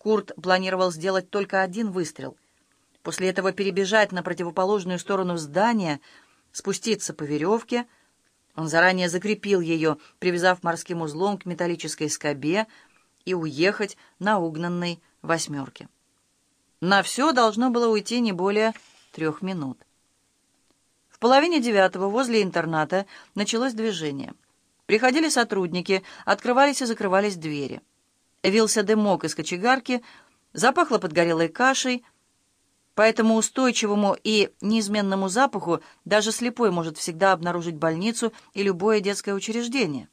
Курт планировал сделать только один выстрел. После этого перебежать на противоположную сторону здания, спуститься по веревке. Он заранее закрепил ее, привязав морским узлом к металлической скобе, и уехать на угнанной восьмерке. На все должно было уйти не более трех минут. В половине девятого возле интерната началось движение. Приходили сотрудники, открывались и закрывались двери. Вился дымок из кочегарки, запахло подгорелой кашей. По этому устойчивому и неизменному запаху даже слепой может всегда обнаружить больницу и любое детское учреждение.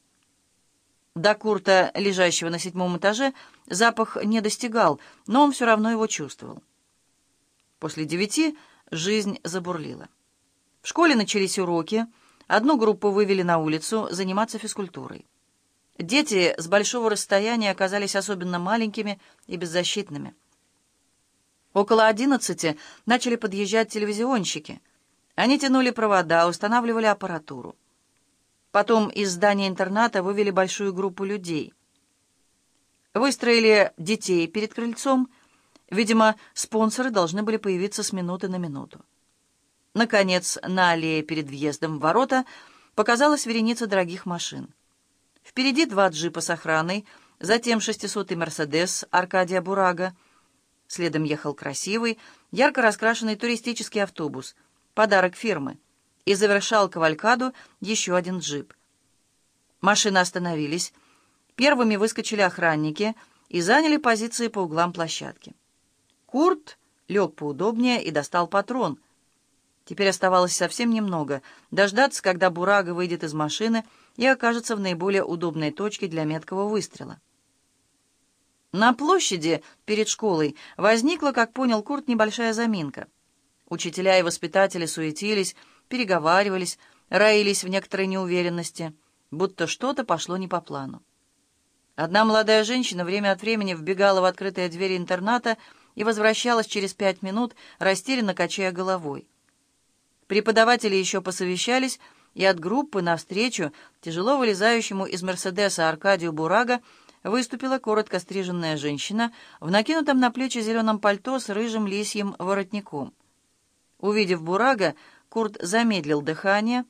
До Курта, лежащего на седьмом этаже, запах не достигал, но он все равно его чувствовал. После девяти жизнь забурлила. В школе начались уроки, одну группу вывели на улицу заниматься физкультурой. Дети с большого расстояния оказались особенно маленькими и беззащитными. Около одиннадцати начали подъезжать телевизионщики. Они тянули провода, устанавливали аппаратуру. Потом из здания интерната вывели большую группу людей. Выстроили детей перед крыльцом. Видимо, спонсоры должны были появиться с минуты на минуту. Наконец, на аллее перед въездом в ворота показалась вереница дорогих машин. Впереди два джипа с охраной, затем шестисотый «Мерседес» Аркадия Бурага. Следом ехал красивый, ярко раскрашенный туристический автобус, подарок фирмы, и завершал кавалькаду еще один джип. Машины остановились. Первыми выскочили охранники и заняли позиции по углам площадки. Курт лег поудобнее и достал патрон. Теперь оставалось совсем немного — дождаться, когда Бурага выйдет из машины — и окажется в наиболее удобной точке для меткого выстрела. На площади перед школой возникла, как понял Курт, небольшая заминка. Учителя и воспитатели суетились, переговаривались, роились в некоторой неуверенности, будто что-то пошло не по плану. Одна молодая женщина время от времени вбегала в открытые двери интерната и возвращалась через пять минут, растерянно качая головой. Преподаватели еще посовещались, и от группы навстречу тяжело вылезающему из «Мерседеса» Аркадию Бурага выступила коротко стриженная женщина в накинутом на плечи зеленом пальто с рыжим лисьим воротником. Увидев Бурага, Курт замедлил дыхание,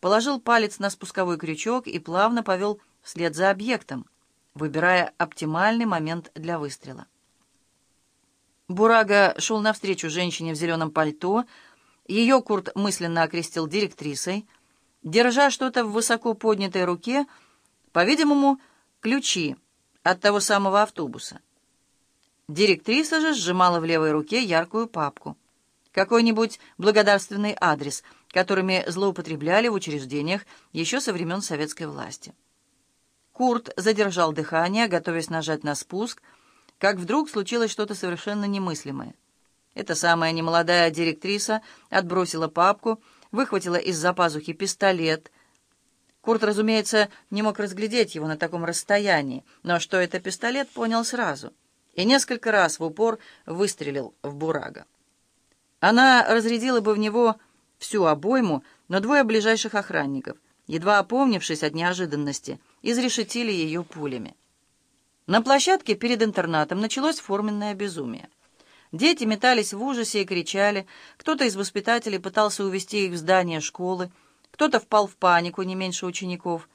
положил палец на спусковой крючок и плавно повел вслед за объектом, выбирая оптимальный момент для выстрела. Бурага шел навстречу женщине в зеленом пальто, ее Курт мысленно окрестил директрисой — держа что-то в высоко поднятой руке, по-видимому, ключи от того самого автобуса. Директриса же сжимала в левой руке яркую папку. Какой-нибудь благодарственный адрес, которыми злоупотребляли в учреждениях еще со времен советской власти. Курт задержал дыхание, готовясь нажать на спуск, как вдруг случилось что-то совершенно немыслимое. Эта самая немолодая директриса отбросила папку, выхватила из-за пазухи пистолет. Курт, разумеется, не мог разглядеть его на таком расстоянии, но что это пистолет, понял сразу. И несколько раз в упор выстрелил в Бурага. Она разрядила бы в него всю обойму, но двое ближайших охранников, едва опомнившись от неожиданности, изрешетили ее пулями. На площадке перед интернатом началось форменное безумие. Дети метались в ужасе и кричали. Кто-то из воспитателей пытался увести их в здание школы. Кто-то впал в панику, не меньше учеников.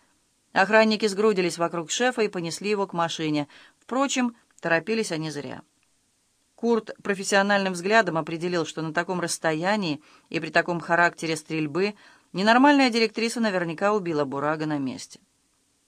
Охранники сгрудились вокруг шефа и понесли его к машине. Впрочем, торопились они зря. Курт профессиональным взглядом определил, что на таком расстоянии и при таком характере стрельбы ненормальная директриса наверняка убила Бурага на месте.